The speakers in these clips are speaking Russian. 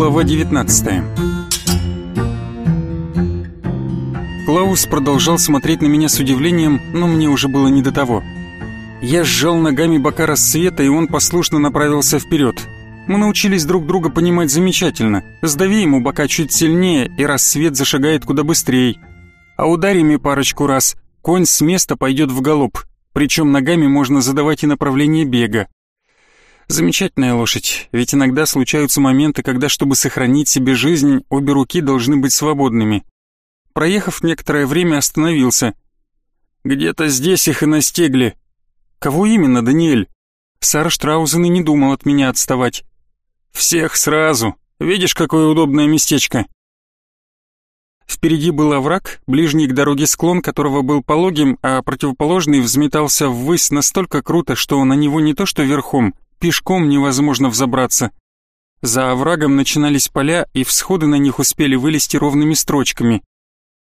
Глава 19 Клаус продолжал смотреть на меня с удивлением, но мне уже было не до того. Я сжал ногами бока рассвета, и он послушно направился вперед. Мы научились друг друга понимать замечательно. Сдави ему бока чуть сильнее, и рассвет зашагает куда быстрее. А ударими парочку раз, конь с места пойдет в галоп, причем ногами можно задавать и направление бега. Замечательная лошадь, ведь иногда случаются моменты, когда, чтобы сохранить себе жизнь, обе руки должны быть свободными. Проехав некоторое время, остановился. «Где-то здесь их и настигли». «Кого именно, Даниэль?» Сара Штраузен и не думал от меня отставать. «Всех сразу. Видишь, какое удобное местечко?» Впереди был овраг, ближний к дороге склон, которого был пологим, а противоположный взметался ввысь настолько круто, что на него не то что верхом, пешком невозможно взобраться. За оврагом начинались поля, и всходы на них успели вылезти ровными строчками.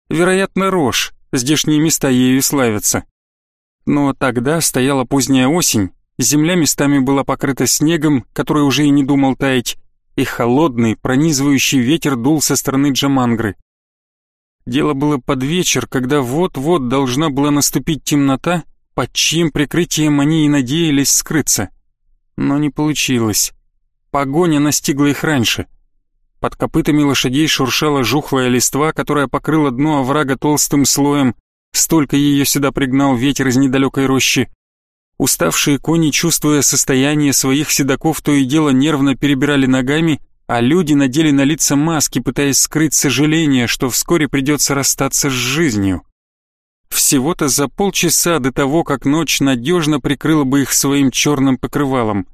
Вероятно, рожь, здешние места ею славятся. Но тогда стояла поздняя осень, земля местами была покрыта снегом, который уже и не думал таять, и холодный, пронизывающий ветер дул со стороны Джамангры. Дело было под вечер, когда вот-вот должна была наступить темнота, под чьим прикрытием они и надеялись скрыться. Но не получилось. Погоня настигла их раньше — под копытами лошадей шуршала жухлая листва, которая покрыла дно оврага толстым слоем. Столько ее сюда пригнал ветер из недалекой рощи. Уставшие кони, чувствуя состояние своих седаков, то и дело нервно перебирали ногами, а люди надели на лица маски, пытаясь скрыть сожаление, что вскоре придется расстаться с жизнью. Всего-то за полчаса до того, как ночь надежно прикрыла бы их своим черным покрывалом,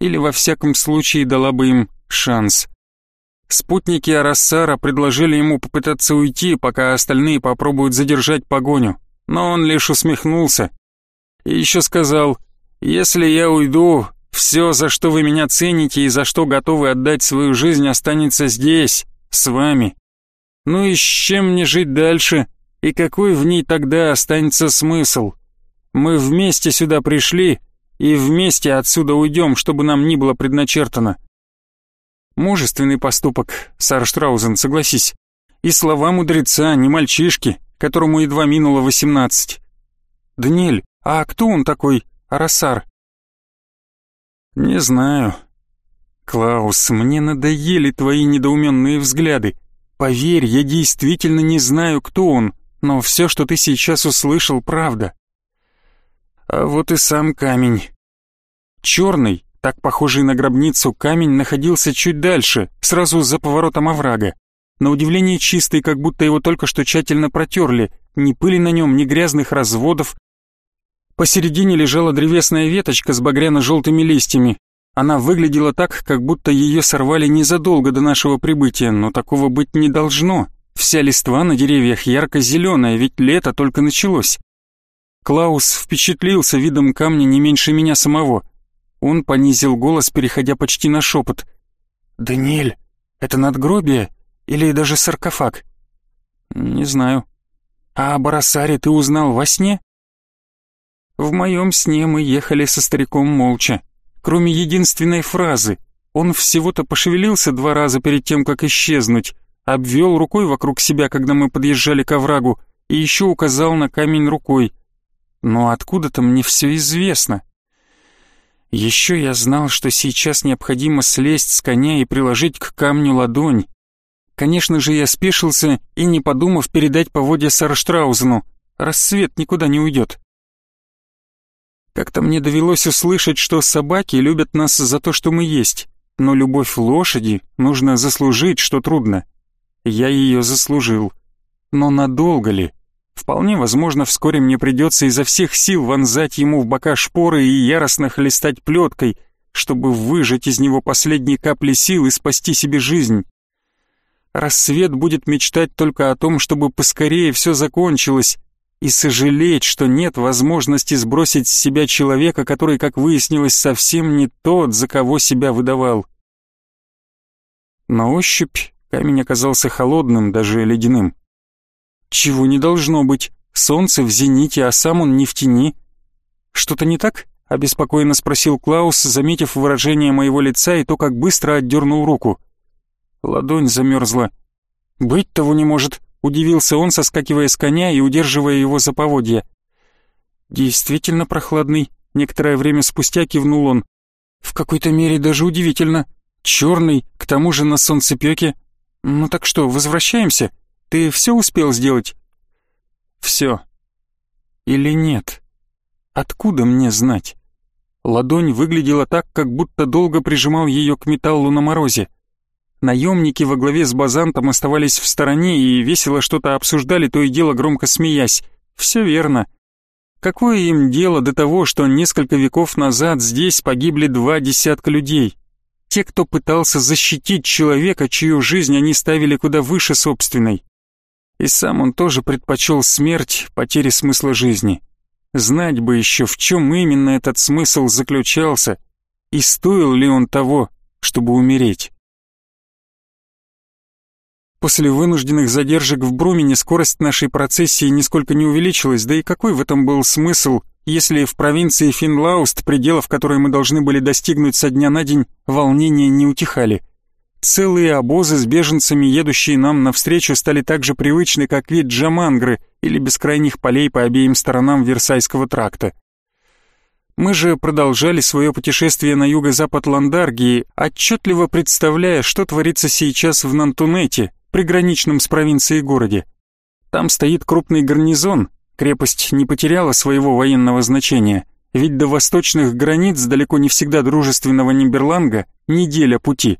или во всяком случае дала бы им шанс. Спутники Арассара предложили ему попытаться уйти, пока остальные попробуют задержать погоню, но он лишь усмехнулся. И еще сказал, «Если я уйду, все, за что вы меня цените и за что готовы отдать свою жизнь, останется здесь, с вами. Ну и с чем мне жить дальше, и какой в ней тогда останется смысл? Мы вместе сюда пришли, и вместе отсюда уйдем, чтобы нам ни было предначертано. Мужественный поступок, Сара Штраузен, согласись. И слова мудреца, не мальчишки, которому едва минуло восемнадцать. Даниэль, а кто он такой, Арасар? Не знаю. Клаус, мне надоели твои недоуменные взгляды. Поверь, я действительно не знаю, кто он, но все, что ты сейчас услышал, правда. А вот и сам камень. Черный, так похожий на гробницу камень находился чуть дальше, сразу за поворотом оврага. На удивление чистый, как будто его только что тщательно протерли, ни пыли на нем, ни грязных разводов. Посередине лежала древесная веточка с багряно-желтыми листьями. Она выглядела так, как будто ее сорвали незадолго до нашего прибытия, но такого быть не должно. Вся листва на деревьях ярко-зеленая, ведь лето только началось. Клаус впечатлился видом камня не меньше меня самого — он понизил голос, переходя почти на шепот. «Даниэль, это надгробие или даже саркофаг?» «Не знаю». «А о Барасаре ты узнал во сне?» В моем сне мы ехали со стариком молча. Кроме единственной фразы. Он всего-то пошевелился два раза перед тем, как исчезнуть, обвел рукой вокруг себя, когда мы подъезжали к оврагу, и еще указал на камень рукой. Но откуда-то мне все известно. Еще я знал, что сейчас необходимо слезть с коня и приложить к камню ладонь. Конечно же, я спешился и, не подумав, передать поводья Сарштраузену. Рассвет никуда не уйдет. Как-то мне довелось услышать, что собаки любят нас за то, что мы есть, но любовь лошади нужно заслужить, что трудно. Я ее заслужил. Но надолго ли? Вполне возможно, вскоре мне придется изо всех сил вонзать ему в бока шпоры и яростно хлестать плеткой, чтобы выжать из него последние капли сил и спасти себе жизнь. Рассвет будет мечтать только о том, чтобы поскорее все закончилось, и сожалеть, что нет возможности сбросить с себя человека, который, как выяснилось, совсем не тот, за кого себя выдавал. На ощупь камень оказался холодным, даже ледяным. Чего не должно быть? Солнце в зените, а сам он не в тени. Что-то не так? Обеспокоенно спросил Клаус, заметив выражение моего лица и то, как быстро отдернул руку. Ладонь замерзла. «Быть того не может», — удивился он, соскакивая с коня и удерживая его за поводья. «Действительно прохладный», — некоторое время спустя кивнул он. «В какой-то мере даже удивительно. Черный, к тому же на солнцепеке. Ну так что, возвращаемся? Ты все успел сделать?» «Все. Или нет? Откуда мне знать?» Ладонь выглядела так, как будто долго прижимал ее к металлу на морозе. Наемники во главе с Базантом оставались в стороне и весело что-то обсуждали, то и дело громко смеясь. Все верно. Какое им дело до того, что несколько веков назад здесь погибли два десятка людей? Те, кто пытался защитить человека, чью жизнь они ставили куда выше собственной. И сам он тоже предпочел смерть потере смысла жизни. Знать бы еще, в чем именно этот смысл заключался, и стоил ли он того, чтобы умереть. После вынужденных задержек в Брумене скорость нашей процессии нисколько не увеличилась, да и какой в этом был смысл, если в провинции Финлауст, пределов которой мы должны были достигнуть со дня на день, волнения не утихали. Целые обозы с беженцами, едущие нам навстречу, стали так же привычны, как вид джамангры или бескрайних полей по обеим сторонам Версайского тракта. Мы же продолжали свое путешествие на юго-запад Ландаргии, отчетливо представляя, что творится сейчас в Нантунете, приграничном с провинцией городе. Там стоит крупный гарнизон, крепость не потеряла своего военного значения, ведь до восточных границ далеко не всегда дружественного Нимберланга неделя пути.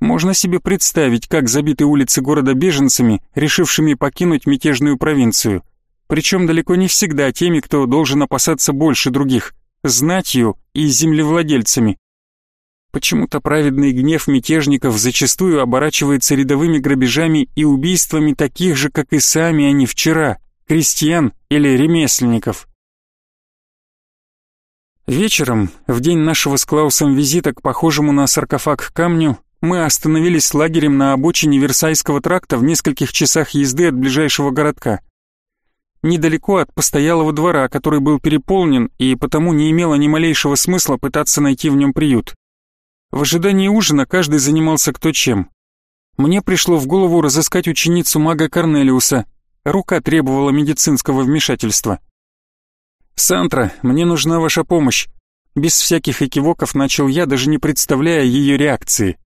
Можно себе представить, как забиты улицы города беженцами, решившими покинуть мятежную провинцию. Причем далеко не всегда теми, кто должен опасаться больше других, знатью и землевладельцами. Почему-то праведный гнев мятежников зачастую оборачивается рядовыми грабежами и убийствами таких же, как и сами они вчера, крестьян или ремесленников. Вечером, в день нашего с Клаусом визита к похожему на саркофаг камню, мы остановились лагерем на обочине Версайского тракта в нескольких часах езды от ближайшего городка. Недалеко от постоялого двора, который был переполнен и потому не имело ни малейшего смысла пытаться найти в нем приют. В ожидании ужина каждый занимался кто чем. Мне пришло в голову разыскать ученицу мага Корнелиуса. Рука требовала медицинского вмешательства. «Сантра, мне нужна ваша помощь». Без всяких экивоков начал я, даже не представляя ее реакции.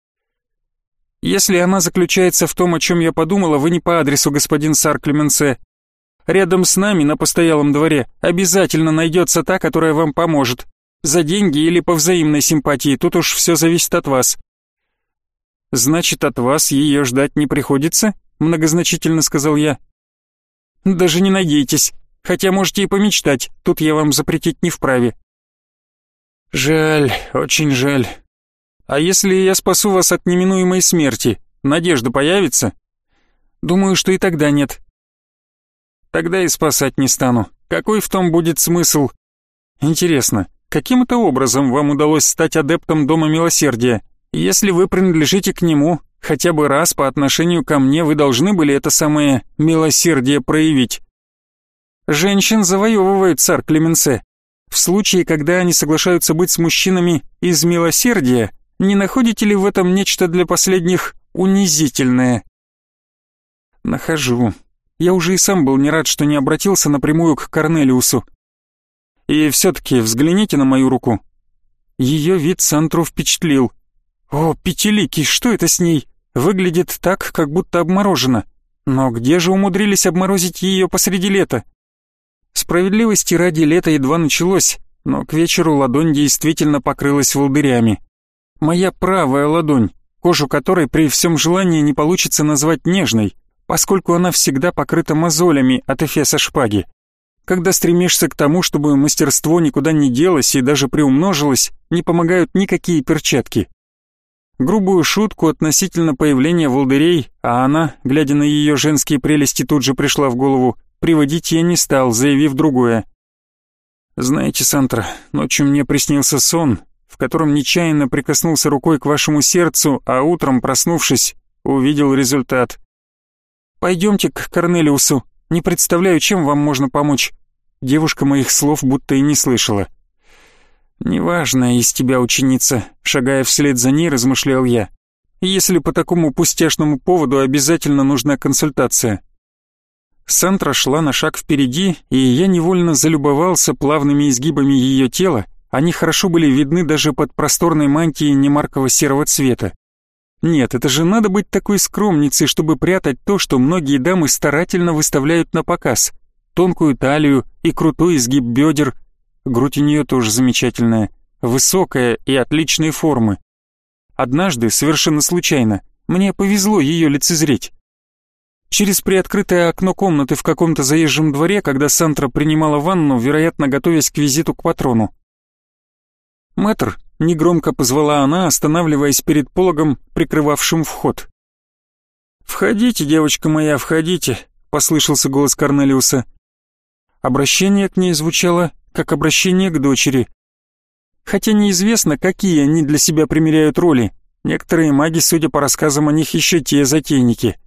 «Если она заключается в том, о чем я подумала, вы не по адресу, господин Сар Клеменсе. Рядом с нами, на постоялом дворе, обязательно найдется та, которая вам поможет. За деньги или по взаимной симпатии, тут уж все зависит от вас». «Значит, от вас ее ждать не приходится?» многозначительно сказал я. «Даже не надейтесь, хотя можете и помечтать, тут я вам запретить не вправе». «Жаль, очень жаль. А если я спасу вас от неминуемой смерти, надежда появится?» «Думаю, что и тогда нет». «Тогда и спасать не стану. Какой в том будет смысл?» «Интересно, Каким это образом вам удалось стать адептом Дома Милосердия? Если вы принадлежите к нему, хотя бы раз по отношению ко мне вы должны были это самое милосердие проявить. Женщин завоевывает царь Клеменсе. В случае, когда они соглашаются быть с мужчинами из милосердия, не находите ли в этом нечто для последних унизительное? Нахожу. Я уже и сам был не рад, что не обратился напрямую к Корнелиусу. И все-таки взгляните на мою руку». Ее вид Сантру впечатлил. «О, пятиликий, что это с ней? Выглядит так, как будто обморожена. Но где же умудрились обморозить ее посреди лета?» Справедливости ради лета едва началось, но к вечеру ладонь действительно покрылась волдырями. Моя правая ладонь, кожу которой при всем желании не получится назвать нежной, поскольку она всегда покрыта мозолями от эфеса шпаги. Когда стремишься к тому, чтобы мастерство никуда не делось и даже приумножилось, не помогают никакие перчатки. Грубую шутку относительно появления волдырей, а она, глядя на ее женские прелести, тут же пришла в голову, приводить я не стал, заявив другое. «Знаете, Сантра, ночью мне приснился сон, в котором нечаянно прикоснулся рукой к вашему сердцу, а утром, проснувшись, увидел результат. Пойдемте к Корнелиусу, не представляю, чем вам можно помочь. Девушка моих слов будто и не слышала. «Неважная из тебя ученица», — шагая вслед за ней, размышлял я. если по такому пустяшному поводу обязательно нужна консультация. Сантра шла на шаг впереди, и я невольно залюбовался плавными изгибами ее тела, они хорошо были видны даже под просторной мантией немаркого серого цвета. Нет, это же надо быть такой скромницей, чтобы прятать то, что многие дамы старательно выставляют на показ. Тонкую талию и крутой изгиб бедер. Грудь у нее тоже замечательная, высокая и отличной формы. Однажды, совершенно случайно, мне повезло ее лицезреть. Через приоткрытое окно комнаты в каком-то заезжем дворе, когда Сантра принимала ванну, вероятно, готовясь к визиту к патрону. Мэтр, негромко позвала она, останавливаясь перед пологом, прикрывавшим вход. «Входите, девочка моя, входите», — послышался голос Корнелиуса. Обращение к ней звучало, как обращение к дочери. Хотя неизвестно, какие они для себя примеряют роли. Некоторые маги, судя по рассказам о них, еще те затейники.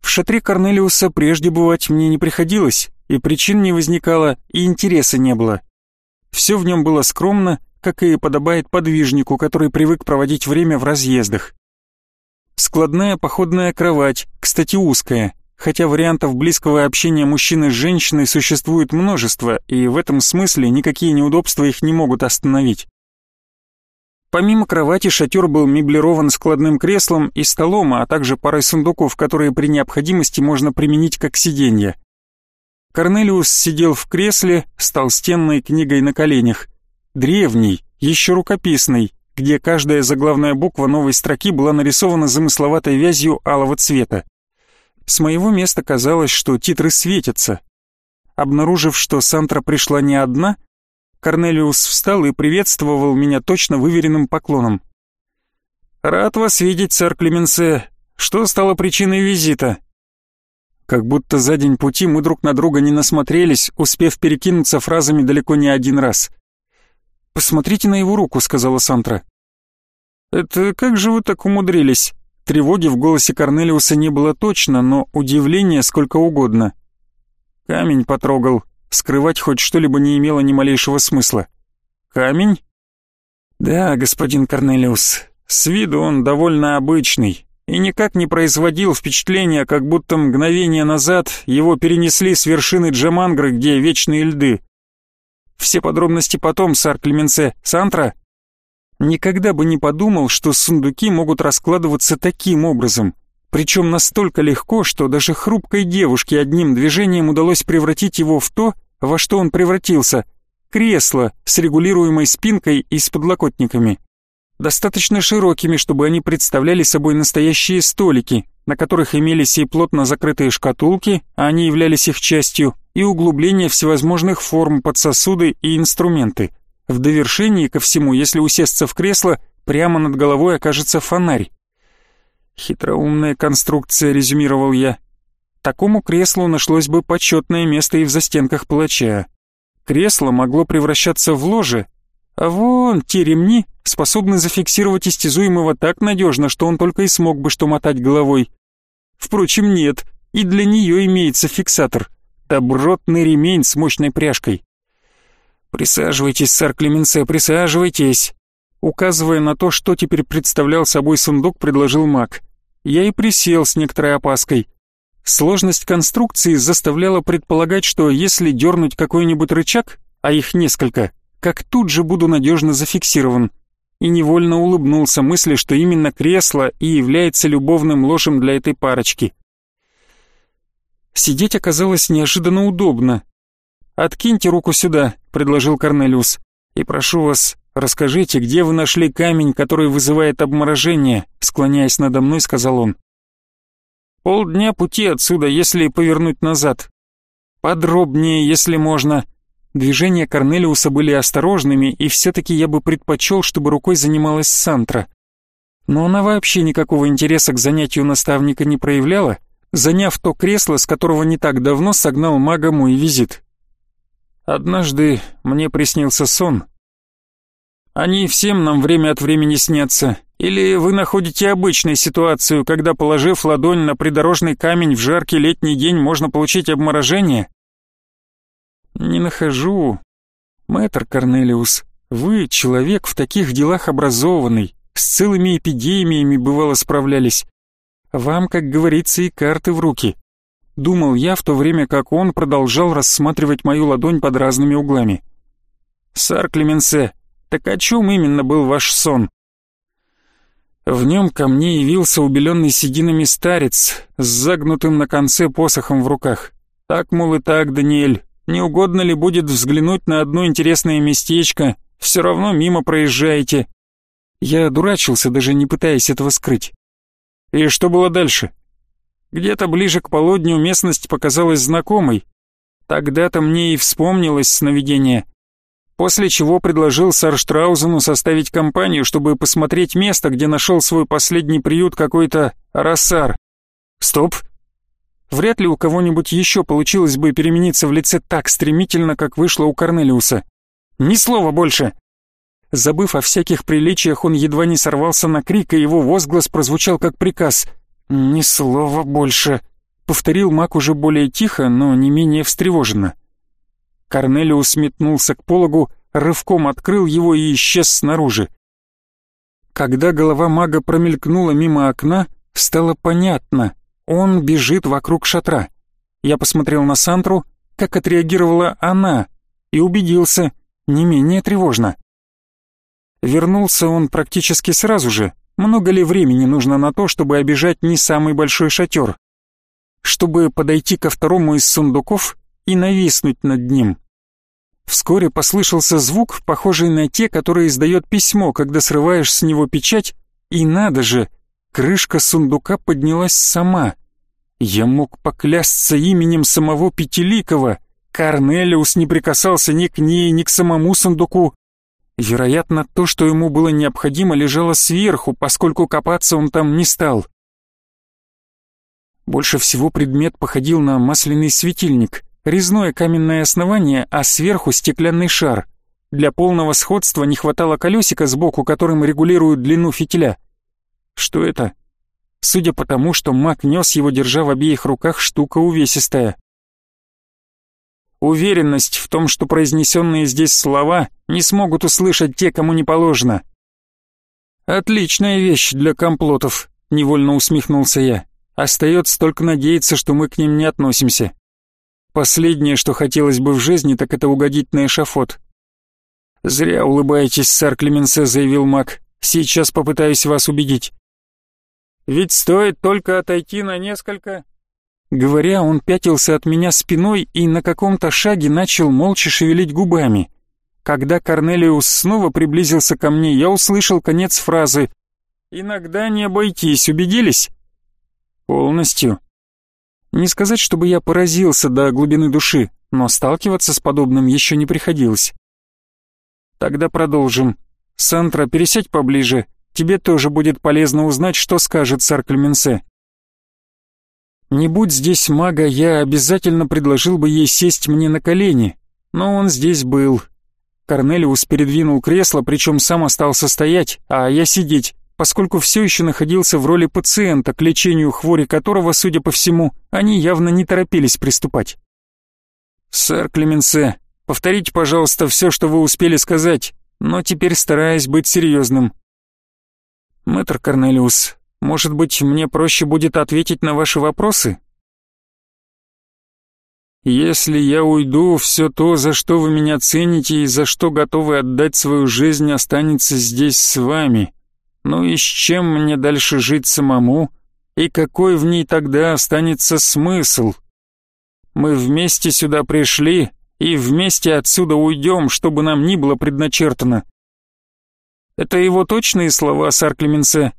В шатре Корнелиуса прежде бывать мне не приходилось, и причин не возникало, и интереса не было. Все в нем было скромно, как и подобает подвижнику, который привык проводить время в разъездах. Складная походная кровать, кстати узкая, хотя вариантов близкого общения мужчины с женщиной существует множество, и в этом смысле никакие неудобства их не могут остановить. Помимо кровати шатер был меблирован складным креслом и столом, а также парой сундуков, которые при необходимости можно применить как сиденья. Корнелиус сидел в кресле с толстенной книгой на коленях. Древний, еще рукописный, где каждая заглавная буква новой строки была нарисована замысловатой вязью алого цвета. С моего места казалось, что титры светятся. Обнаружив, что Сантра пришла не одна, Корнелиус встал и приветствовал меня точно выверенным поклоном. «Рад вас видеть, сэр Клеменсе. Что стало причиной визита?» Как будто за день пути мы друг на друга не насмотрелись, успев перекинуться фразами далеко не один раз. «Посмотрите на его руку», — сказала Сантра. «Это как же вы так умудрились?» Тревоги в голосе Корнелиуса не было точно, но удивление сколько угодно. Камень потрогал. Скрывать хоть что-либо не имело ни малейшего смысла. «Камень?» «Да, господин Корнелиус, с виду он довольно обычный и никак не производил впечатления, как будто мгновение назад его перенесли с вершины Джамангры, где вечные льды. Все подробности потом, сар Клеменсе. Сантра?» Никогда бы не подумал, что сундуки могут раскладываться таким образом. Причем настолько легко, что даже хрупкой девушке одним движением удалось превратить его в то, во что он превратился. Кресло с регулируемой спинкой и с подлокотниками. Достаточно широкими, чтобы они представляли собой настоящие столики, на которых имелись и плотно закрытые шкатулки, а они являлись их частью, и углубления всевозможных форм под сосуды и инструменты. В довершении ко всему, если усесться в кресло, прямо над головой окажется фонарь. «Хитроумная конструкция», — резюмировал я. «Такому креслу нашлось бы почетное место и в застенках палача. Кресло могло превращаться в ложе, а вон те ремни способны зафиксировать истязуемого так надежно, что он только и смог бы что мотать головой. Впрочем, нет, и для нее имеется фиксатор. Добротный ремень с мощной пряжкой. «Присаживайтесь, сэр Клеменсе, присаживайтесь!» Указывая на то, что теперь представлял собой сундук, предложил маг. Я и присел с некоторой опаской. Сложность конструкции заставляла предполагать, что если дернуть какой-нибудь рычаг, а их несколько, как тут же буду надежно зафиксирован. И невольно улыбнулся мысли, что именно кресло и является любовным ложем для этой парочки. Сидеть оказалось неожиданно удобно. «Откиньте руку сюда», — предложил Корнелиус. «И прошу вас, расскажите, где вы нашли камень, который вызывает обморожение?» Склоняясь надо мной, сказал он. «Полдня пути отсюда, если повернуть назад. Подробнее, если можно». Движения Корнелиуса были осторожными, и все-таки я бы предпочел, чтобы рукой занималась Сантра. Но она вообще никакого интереса к занятию наставника не проявляла, заняв то кресло, с которого не так давно согнал мага мой визит. Однажды мне приснился сон. Они всем нам время от времени снятся. Или вы находите обычную ситуацию, когда, положив ладонь на придорожный камень в жаркий летний день, можно получить обморожение? Не нахожу. Мэтр Корнелиус, вы человек в таких делах образованный, с целыми эпидемиями бывало справлялись. Вам, как говорится, и карты в руки. Думал я, в то время как он продолжал рассматривать мою ладонь под разными углами. «Сар Клеменсе, так о чем именно был ваш сон?» В нем ко мне явился убеленный сединами старец с загнутым на конце посохом в руках. Так, мол, и так, Даниэль, не угодно ли будет взглянуть на одно интересное местечко, все равно мимо проезжаете. Я дурачился, даже не пытаясь этого скрыть. И что было дальше? Где-то ближе к полудню местность показалась знакомой. Тогда-то мне и вспомнилось сновидение. После чего предложил Сарштраузену составить компанию, чтобы посмотреть место, где нашел свой последний приют какой-то Рассар. Стоп. Вряд ли у кого-нибудь еще получилось бы перемениться в лице так стремительно, как вышло у Корнелиуса. Ни слова больше. Забыв о всяких приличиях, он едва не сорвался на крик, и его возглас прозвучал как приказ. «Ни слова больше», — повторил маг уже более тихо, но не менее встревоженно. Корнелиус метнулся к пологу, рывком открыл его и исчез снаружи. Когда голова мага промелькнула мимо окна, стало понятно, он бежит вокруг шатра. Я посмотрел на Сантру, как отреагировала она, и убедился, не менее тревожно. Вернулся он практически сразу же. Много ли времени нужно на то, чтобы обижать не самый большой шатер? Чтобы подойти ко второму из сундуков и нависнуть над ним. Вскоре послышался звук, похожий на те, которые издает письмо, когда срываешь с него печать, и надо же, крышка сундука поднялась сама. Я мог поклясться именем самого Пятиликова. Корнелиус не прикасался ни к ней, ни к самому сундуку. Вероятно, то, что ему было необходимо, лежало сверху, поскольку копаться он там не стал. Больше всего предмет походил на масляный светильник, резное каменное основание, а сверху стеклянный шар. Для полного сходства не хватало колесика сбоку, которым регулируют длину фитиля. Что это? Судя по тому, что маг нес его, держа в обеих руках, штука увесистая. Уверенность в том, что произнесенные здесь слова не смогут услышать те, кому не положено. «Отличная вещь для комплотов», — невольно усмехнулся я. «Остается только надеяться, что мы к ним не относимся. Последнее, что хотелось бы в жизни, так это угодить на эшафот». «Зря улыбаетесь, сэр Клеменсе», — заявил маг. «Сейчас попытаюсь вас убедить». «Ведь стоит только отойти на несколько...» Говоря, он пятился от меня спиной и на каком-то шаге начал молча шевелить губами. Когда Корнелиус снова приблизился ко мне, я услышал конец фразы «Иногда не обойтись, убедились?» Полностью. Не сказать, чтобы я поразился до глубины души, но сталкиваться с подобным еще не приходилось. Тогда продолжим. Сантра, пересядь поближе. Тебе тоже будет полезно узнать, что скажет сар Клеменсе. Не будь здесь мага, я обязательно предложил бы ей сесть мне на колени, но он здесь был. Корнелиус передвинул кресло, причем сам остался стоять, а я сидеть, поскольку все еще находился в роли пациента, к лечению хвори которого, судя по всему, они явно не торопились приступать. «Сэр Клеменсе, повторите, пожалуйста, все, что вы успели сказать, но теперь стараясь быть серьезным». «Мэтр Корнелиус, может быть, мне проще будет ответить на ваши вопросы? Если я уйду, все то, за что вы меня цените и за что готовы отдать свою жизнь, останется здесь с вами. Ну и с чем мне дальше жить самому? И какой в ней тогда останется смысл? Мы вместе сюда пришли и вместе отсюда уйдем, чтобы нам ни было предначертано. Это его точные слова, сар Клеменсе?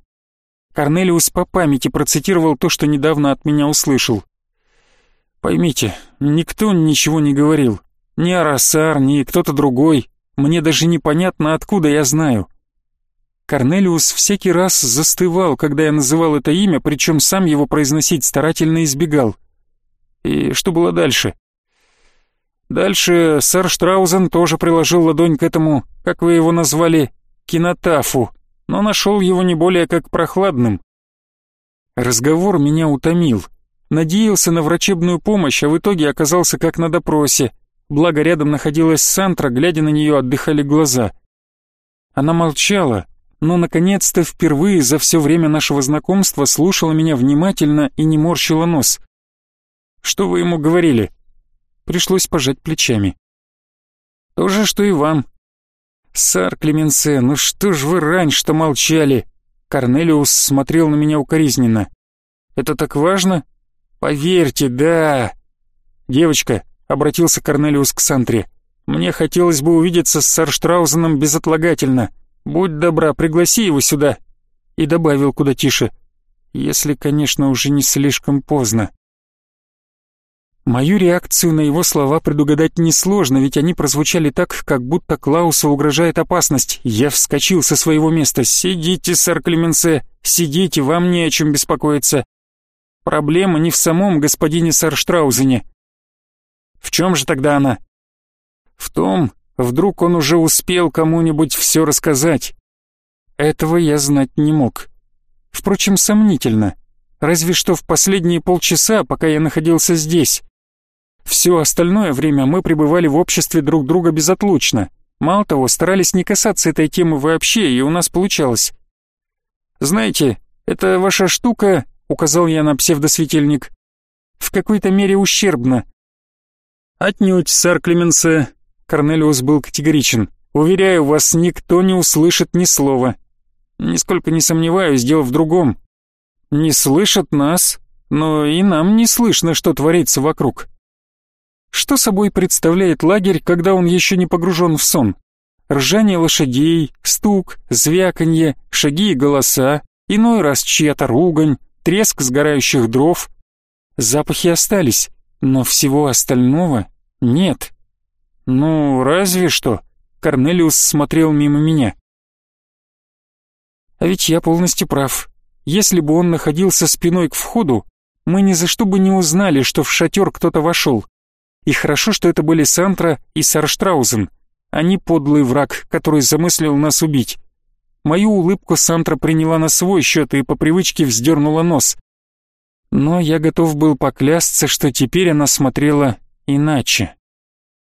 Корнелиус по памяти процитировал то, что недавно от меня услышал. «Поймите, никто ничего не говорил. Ни Арасар, ни кто-то другой. Мне даже непонятно, откуда я знаю». Корнелиус всякий раз застывал, когда я называл это имя, причем сам его произносить старательно избегал. И что было дальше? Дальше сэр Штраузен тоже приложил ладонь к этому, как вы его назвали, кинотафу, но нашел его не более как прохладным. Разговор меня утомил. Надеялся на врачебную помощь, а в итоге оказался как на допросе. Благо рядом находилась Сантра, глядя на нее, отдыхали глаза. Она молчала, но наконец-то впервые за все время нашего знакомства слушала меня внимательно и не морщила нос. «Что вы ему говорили?» Пришлось пожать плечами. «То же, что и вам». «Сар Клеменсе, ну что ж вы раньше-то молчали?» Корнелиус смотрел на меня укоризненно. «Это так важно?» «Поверьте, да!» «Девочка», — обратился Корнелиус к Сантре, — «мне хотелось бы увидеться с Сарштраузеном безотлагательно. Будь добра, пригласи его сюда». И добавил куда тише, «если, конечно, уже не слишком поздно». Мою реакцию на его слова предугадать несложно, ведь они прозвучали так, как будто Клаусу угрожает опасность. Я вскочил со своего места. «Сидите, сэр Клеменсе, сидите, вам не о чем беспокоиться. Проблема не в самом господине Сарштраузене. В чем же тогда она? В том, вдруг он уже успел кому-нибудь все рассказать. Этого я знать не мог. Впрочем, сомнительно. Разве что в последние полчаса, пока я находился здесь. Все остальное время мы пребывали в обществе друг друга безотлучно. Мало того, старались не касаться этой темы вообще, и у нас получалось. Знаете, эта ваша штука, указал я на псевдосветильник, в какой-то мере ущербно. Отнюдь, сэр Клеменсе, Корнелиус был категоричен. Уверяю вас, никто не услышит ни слова. Нисколько не сомневаюсь, дело в другом. Не слышат нас, но и нам не слышно, что творится вокруг. Что собой представляет лагерь, когда он еще не погружен в сон? Ржание лошадей, стук, звяканье, шаги и голоса, иной раз чья-то ругань, треск сгорающих дров. Запахи остались, но всего остального нет. Ну, разве что. Корнелиус смотрел мимо меня. А ведь я полностью прав. Если бы он находился спиной к входу, мы ни за что бы не узнали, что в шатер кто-то вошел. И хорошо, что это были Сантра и Сарштраузен. Они подлый враг, который замыслил нас убить. Мою улыбку Сантра приняла на свой счет и по привычке вздернула нос. Но я готов был поклясться, что теперь она смотрела иначе.